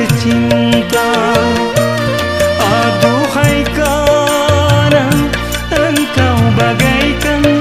tercinta Aduhai karang Engkau bagaikan